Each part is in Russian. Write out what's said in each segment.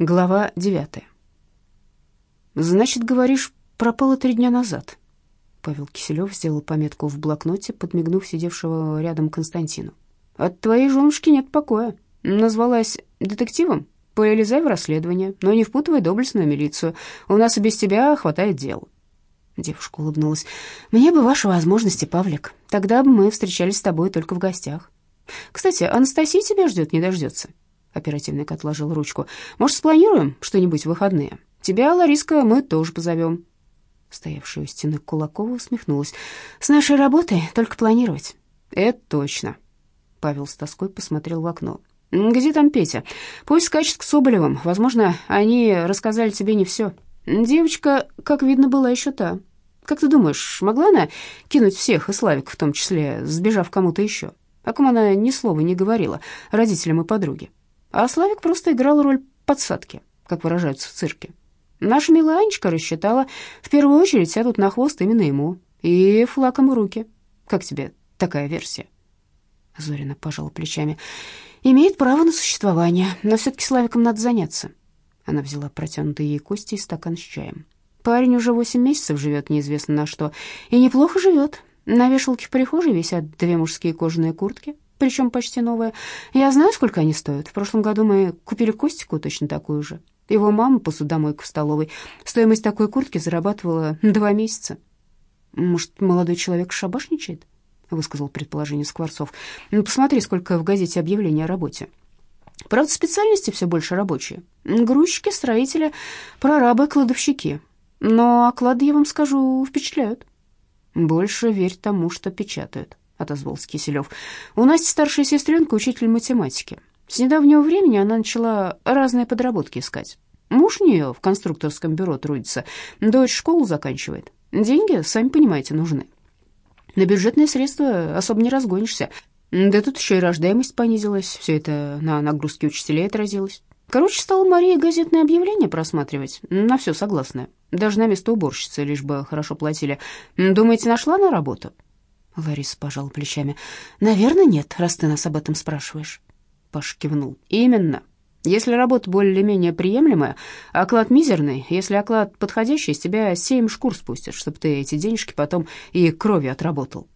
Глава девятая. «Значит, говоришь, пропала три дня назад?» Павел Киселев сделал пометку в блокноте, подмигнув сидевшего рядом Константину. «От твоей женушки нет покоя. Назвалась детективом? Полезай в расследование, но не впутывай доблестную милицию. У нас и без тебя хватает дел». Девушка улыбнулась. «Мне бы ваши возможности, Павлик. Тогда бы мы встречались с тобой только в гостях. Кстати, Анастасия тебя ждет, не дождется. Оперативник отложил ручку. «Может, спланируем что-нибудь в выходные? Тебя, Лариска, мы тоже позовем». Стоявшая у стены Кулакова усмехнулась. «С нашей работой только планировать». «Это точно». Павел с тоской посмотрел в окно. «Где там Петя? Пусть скачет к Соболевым. Возможно, они рассказали тебе не все. Девочка, как видно, была еще та. Как ты думаешь, могла она кинуть всех, и Славик в том числе, сбежав кому-то еще? О ком она ни слова не говорила, родителям и подруге?» А Славик просто играл роль подсадки, как выражаются в цирке. Наша милая Анечка рассчитала, в первую очередь сядут на хвост именно ему, и флаком в руки. Как тебе такая версия?» Зорина пожала плечами. «Имеет право на существование, но все-таки Славиком надо заняться». Она взяла протянутые ей кости и стакан с чаем. «Парень уже восемь месяцев живет неизвестно на что, и неплохо живет. На вешалке в прихожей висят две мужские кожаные куртки, причем почти новая. Я знаю, сколько они стоят. В прошлом году мы купили Костику точно такую же. Его мама посудомойка в столовой. Стоимость такой куртки зарабатывала два месяца. Может, молодой человек шабашничает? высказал предположение Скворцов. Ну, посмотри, сколько в газете объявлений о работе. Правда, специальности все больше рабочие. Грузчики, строители, прорабы, кладовщики. Но оклады, я вам скажу, впечатляют. Больше верь тому, что печатают отозвался Киселев. «У Насти старшая сестренка, учитель математики. С недавнего времени она начала разные подработки искать. Муж у нее в конструкторском бюро трудится, дочь школу заканчивает. Деньги, сами понимаете, нужны. На бюджетные средства особо не разгонишься. Да тут еще и рождаемость понизилась, все это на нагрузке учителей отразилось. Короче, стала Мария газетное объявление просматривать, на все согласная. Даже на место уборщицы, лишь бы хорошо платили. Думаете, нашла на работу?» Лариса пожала плечами. «Наверное, нет, раз ты нас об этом спрашиваешь». Паша кивнул. «Именно. Если работа более-менее приемлемая, оклад мизерный. Если оклад подходящий, с тебя семь шкур спустят, чтобы ты эти денежки потом и кровью отработал».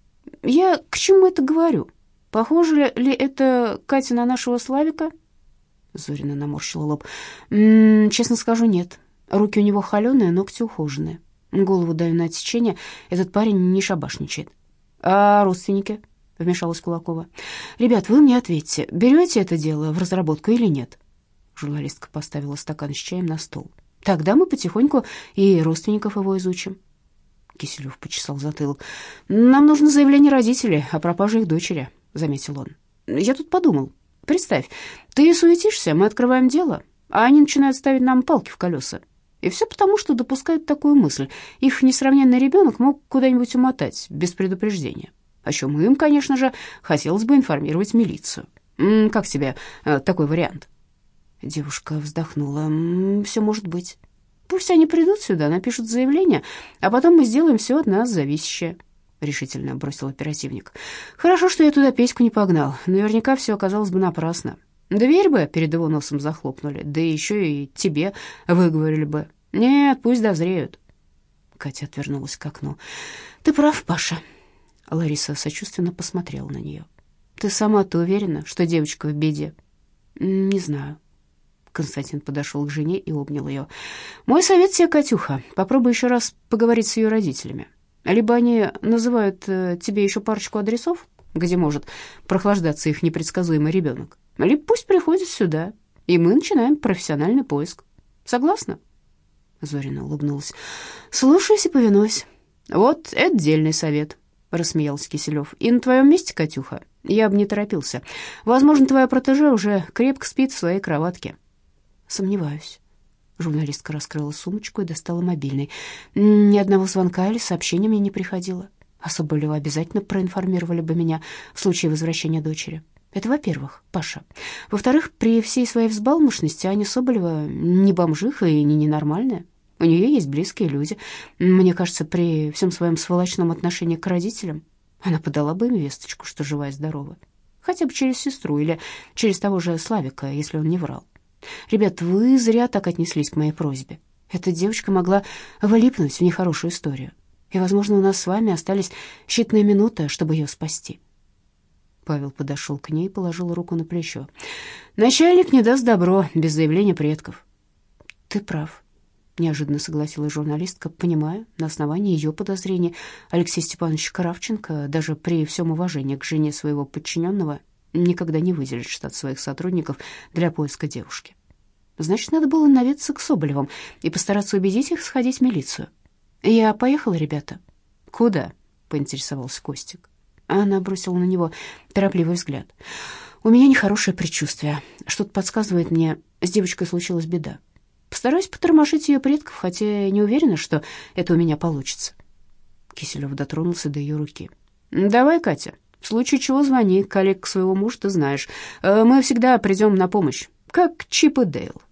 «Я к чему это говорю? Похоже ли это, Катя, на нашего Славика?» Зорина наморщила лоб. «М -м, «Честно скажу, нет. Руки у него холеные, ногти ухоженные. Голову даю на отсечение. Этот парень не шабашничает». «А родственники?» — вмешалась Кулакова. «Ребят, вы мне ответьте, берете это дело в разработку или нет?» Журналистка поставила стакан с чаем на стол. «Тогда мы потихоньку и родственников его изучим». Киселев почесал затылок. «Нам нужно заявление родителей о пропаже их дочери», — заметил он. «Я тут подумал. Представь, ты суетишься, мы открываем дело, а они начинают ставить нам палки в колеса. И все потому, что допускают такую мысль. Их несравненный ребенок мог куда-нибудь умотать без предупреждения. О чем им, конечно же, хотелось бы информировать милицию. Как тебе э, такой вариант? Девушка вздохнула. Все может быть. Пусть они придут сюда, напишут заявление, а потом мы сделаем все от нас зависящее. Решительно бросил оперативник. Хорошо, что я туда Петьку не погнал. Наверняка все оказалось бы напрасно. Дверь бы перед его носом захлопнули, да еще и тебе выговорили бы. Нет, пусть дозреют. Катя отвернулась к окну. Ты прав, Паша. Лариса сочувственно посмотрела на нее. Ты сама-то уверена, что девочка в беде? Не знаю. Константин подошел к жене и обнял ее. Мой совет тебе, Катюха, попробуй еще раз поговорить с ее родителями. Либо они называют э, тебе еще парочку адресов, где может прохлаждаться их непредсказуемый ребенок. Либо пусть приходит сюда, и мы начинаем профессиональный поиск. Согласна?» Зорина улыбнулась. «Слушаюсь и повинуюсь. Вот это отдельный совет», — рассмеялся Киселев. «И на твоем месте, Катюха, я бы не торопился. Возможно, твоя протеже уже крепко спит в своей кроватке». «Сомневаюсь». Журналистка раскрыла сумочку и достала мобильный. «Ни одного звонка или сообщения мне не приходило. А Соболева обязательно проинформировали бы меня в случае возвращения дочери». Это во-первых, Паша. Во-вторых, при всей своей взбалмошности Аня Соболева не бомжиха и не ненормальная. У нее есть близкие люди. Мне кажется, при всем своем сволочном отношении к родителям она подала бы им весточку, что жива и здорова. Хотя бы через сестру или через того же Славика, если он не врал. Ребят, вы зря так отнеслись к моей просьбе. Эта девочка могла влипнуть в нехорошую историю. И, возможно, у нас с вами остались считанные минуты, чтобы ее спасти. Павел подошел к ней и положил руку на плечо. «Начальник не даст добро без заявления предков». «Ты прав», — неожиданно согласилась журналистка, понимая, на основании ее подозрений Алексей Степанович Кравченко, даже при всем уважении к жене своего подчиненного, никогда не выделит штат своих сотрудников для поиска девушки. Значит, надо было наведаться к Соболевым и постараться убедить их сходить в милицию. «Я поехала, ребята». «Куда?» — поинтересовался Костик. Она бросила на него торопливый взгляд. «У меня нехорошее предчувствие. Что-то подсказывает мне, с девочкой случилась беда. Постараюсь потормошить ее предков, хотя не уверена, что это у меня получится». Киселев дотронулся до ее руки. «Давай, Катя, в случае чего звони, коллег своего мужа ты знаешь. Э, мы всегда придем на помощь, как Чип и Дейл».